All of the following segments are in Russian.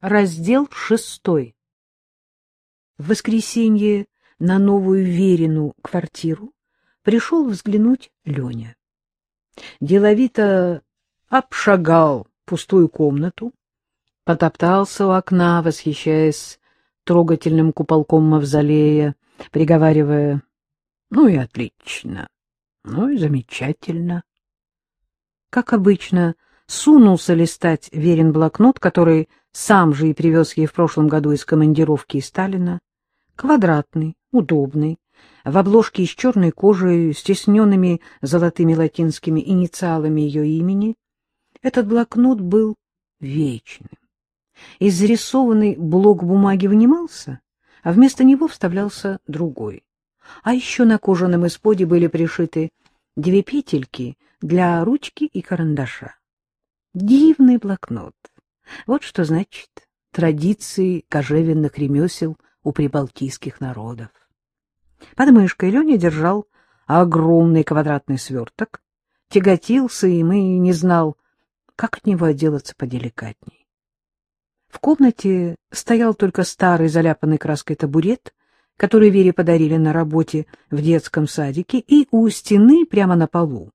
Раздел шестой. В воскресенье на новую Верину квартиру пришел взглянуть Леня. Деловито обшагал пустую комнату, потоптался у окна, восхищаясь трогательным куполком мавзолея, приговаривая «Ну и отлично, ну и замечательно». Как обычно, сунулся листать верен блокнот, который сам же и привез ей в прошлом году из командировки из Сталина. Квадратный, удобный, в обложке из черной кожи с тесненными золотыми латинскими инициалами ее имени. Этот блокнот был вечным. Изрисованный блок бумаги вынимался, а вместо него вставлялся другой. А еще на кожаном исподе были пришиты две петельки для ручки и карандаша. Дивный блокнот. Вот что значит традиции кожевенных ремесел у прибалтийских народов. Под мышкой Леня держал огромный квадратный сверток, тяготился им и не знал, как от него отделаться поделикатней. В комнате стоял только старый заляпанный краской табурет, который Вере подарили на работе в детском садике, и у стены, прямо на полу,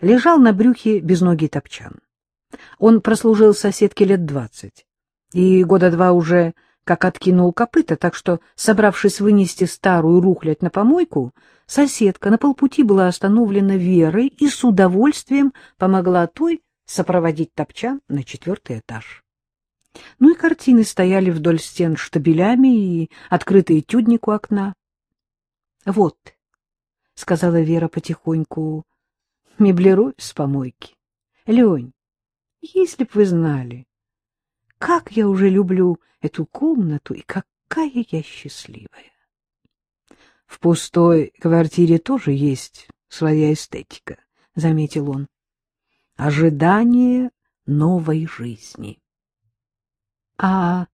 лежал на брюхе безногий топчан. Он прослужил соседке лет двадцать, и года два уже как откинул копыта, так что, собравшись вынести старую рухлядь на помойку, соседка на полпути была остановлена Верой и с удовольствием помогла той сопроводить топчан на четвертый этаж. Ну и картины стояли вдоль стен штабелями и открытый этюдник у окна. — Вот, — сказала Вера потихоньку, — меблируй с помойки. — Лень, если б вы знали, как я уже люблю эту комнату и какая я счастливая. В пустой квартире тоже есть своя эстетика, — заметил он. Ожидание новой жизни. — А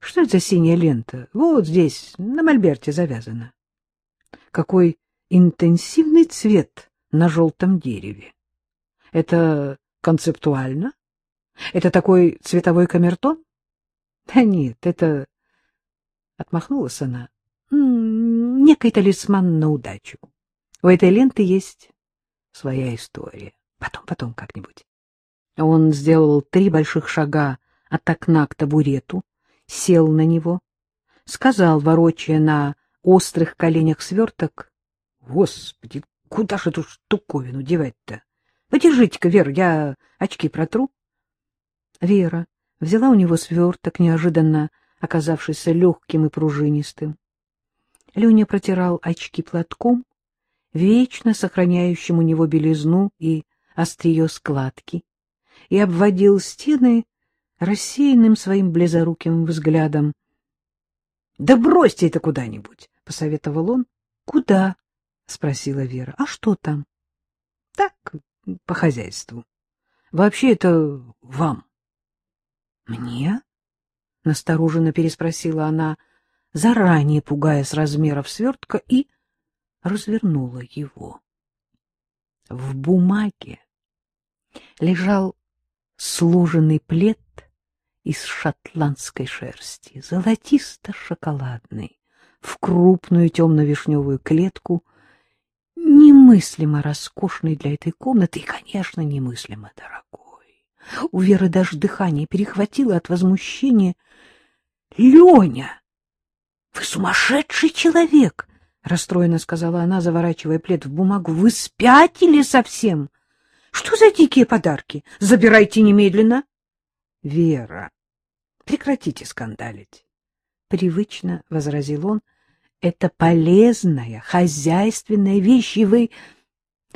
что это за синяя лента? Вот здесь, на мольберте завязана. Какой интенсивный цвет на желтом дереве. Это концептуально? Это такой цветовой камертон? Да нет, это... Отмахнулась она. Некий талисман на удачу. У этой ленты есть своя история. Потом, потом как-нибудь. Он сделал три больших шага от окна к табурету, сел на него, сказал, ворочая на острых коленях сверток, «Господи, куда же эту штуковину девать-то? Подержите-ка, Вера, я очки протру». Вера взяла у него сверток, неожиданно оказавшийся легким и пружинистым. Леня протирал очки платком, вечно сохраняющим у него белизну и острие складки, и обводил стены рассеянным своим близоруким взглядом. — Да бросьте это куда-нибудь, — посоветовал он. — Куда? — спросила Вера. — А что там? — Так, по хозяйству. Вообще это вам. Мне? — настороженно переспросила она, заранее пугаясь размеров свертка, и развернула его. В бумаге лежал сложенный плед из шотландской шерсти, золотисто-шоколадный, в крупную темно-вишневую клетку, немыслимо роскошный для этой комнаты и, конечно, немыслимо дорогой. У Веры даже дыхание перехватило от возмущения. — Леня, вы сумасшедший человек! — расстроенно сказала она, заворачивая плед в бумагу. — Вы спятили совсем? Что за дикие подарки? Забирайте немедленно. — Вера, прекратите скандалить. Привычно возразил он. — Это полезная, хозяйственная вещь, и вы...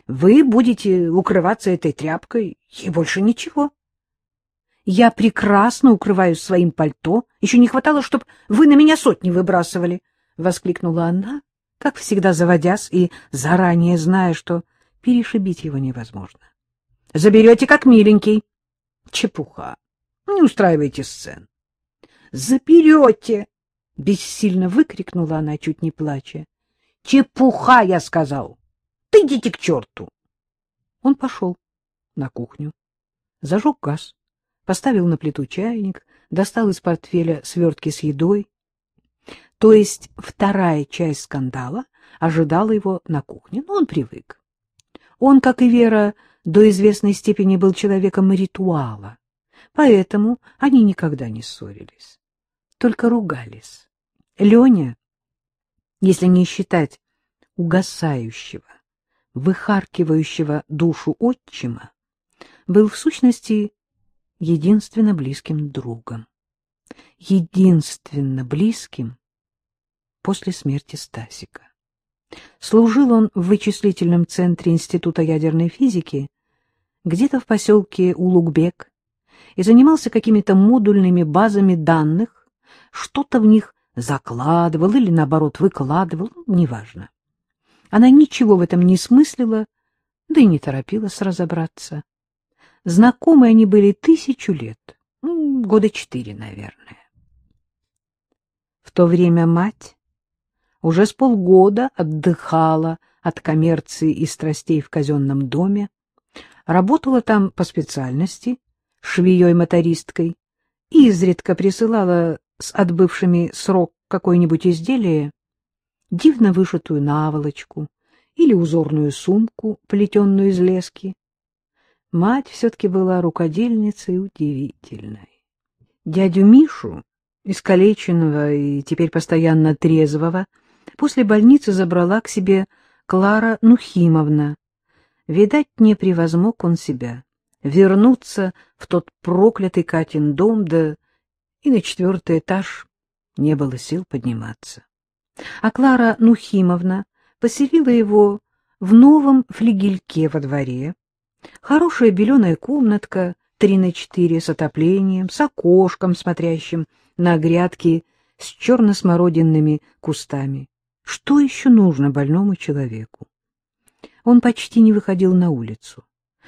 Вы будете укрываться этой тряпкой, и больше ничего. Я прекрасно укрываюсь своим пальто. Еще не хватало, чтобы вы на меня сотни выбрасывали, — воскликнула она, как всегда заводясь и заранее зная, что перешибить его невозможно. — Заберете как миленький. — Чепуха. Не устраивайте сцен. — Заберете! — бессильно выкрикнула она, чуть не плача. — Чепуха, я сказал! Ты идите к черту! Он пошел на кухню, зажег газ поставил на плиту чайник, достал из портфеля свертки с едой. То есть вторая часть скандала ожидала его на кухне, но он привык. Он, как и Вера, до известной степени был человеком ритуала, поэтому они никогда не ссорились, только ругались. Леня, если не считать угасающего, выхаркивающего душу отчима, был в сущности единственно близким другом. Единственно близким после смерти Стасика. Служил он в вычислительном центре Института ядерной физики где-то в поселке Улугбек и занимался какими-то модульными базами данных, что-то в них закладывал или, наоборот, выкладывал, неважно. Она ничего в этом не смыслила, да и не торопилась разобраться. Знакомы они были тысячу лет, ну, года четыре, наверное. В то время мать уже с полгода отдыхала от коммерции и страстей в казенном доме, работала там по специальности, швеей-мотористкой, изредка присылала с отбывшими срок какое-нибудь изделие, дивно вышитую наволочку или узорную сумку, плетенную из лески. Мать все-таки была рукодельницей удивительной. Дядю Мишу, искалеченного и теперь постоянно трезвого, после больницы забрала к себе Клара Нухимовна. Видать, не превозмог он себя. Вернуться в тот проклятый Катин дом, да и на четвертый этаж не было сил подниматься. А Клара Нухимовна поселила его в новом флигельке во дворе, Хорошая беленая комнатка, три на четыре, с отоплением, с окошком, смотрящим на грядки с черно-смородинными кустами. Что еще нужно больному человеку? Он почти не выходил на улицу.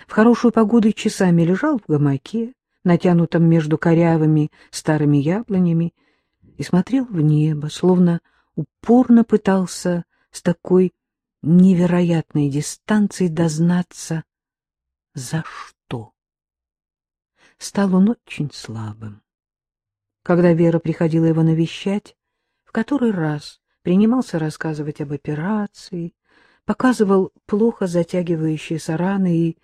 В хорошую погоду часами лежал в гамаке, натянутом между корявыми старыми яблонями, и смотрел в небо, словно упорно пытался с такой невероятной дистанцией дознаться за что? Стал он очень слабым. Когда Вера приходила его навещать, в который раз принимался рассказывать об операции, показывал плохо затягивающиеся раны и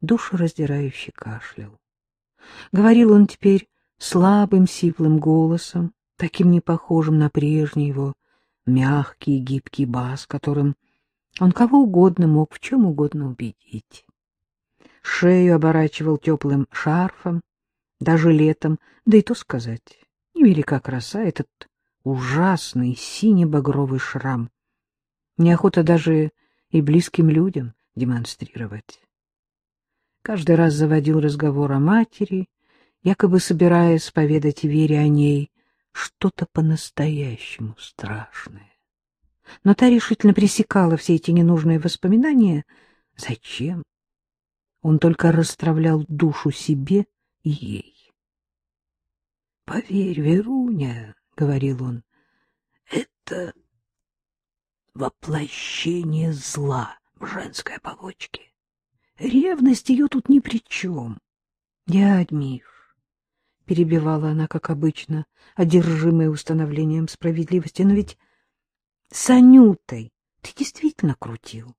душераздирающий кашлял. Говорил он теперь слабым сиплым голосом, таким непохожим на прежний его мягкий гибкий бас, которым он кого угодно мог в чем угодно убедить шею оборачивал теплым шарфом, даже летом, да и то сказать, невелика краса этот ужасный сине-багровый шрам. Неохота даже и близким людям демонстрировать. Каждый раз заводил разговор о матери, якобы собираясь поведать Вере о ней что-то по-настоящему страшное. Но та решительно пресекала все эти ненужные воспоминания. Зачем? Он только расстравлял душу себе и ей. — Поверь, Веруня, — говорил он, — это воплощение зла в женской оболочке. Ревность ее тут ни при чем. — Дядь Миш, — перебивала она, как обычно, одержимая установлением справедливости, — но ведь с Анютой ты действительно крутил.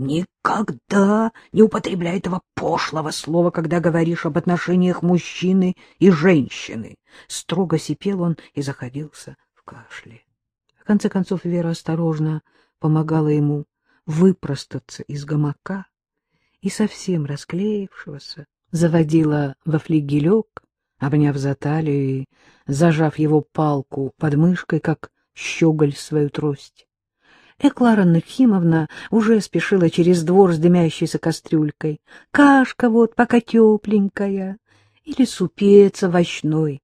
Никогда не употребляй этого пошлого слова, когда говоришь об отношениях мужчины и женщины. Строго сипел он и заходился в кашле. В конце концов Вера осторожно помогала ему выпростаться из гамака и совсем расклеившегося заводила во флигелек, обняв за талию и зажав его палку под мышкой, как щеголь свою трость. Эклара Нахимовна уже спешила через двор с дымящейся кастрюлькой. Кашка вот пока тепленькая, или супец овощной,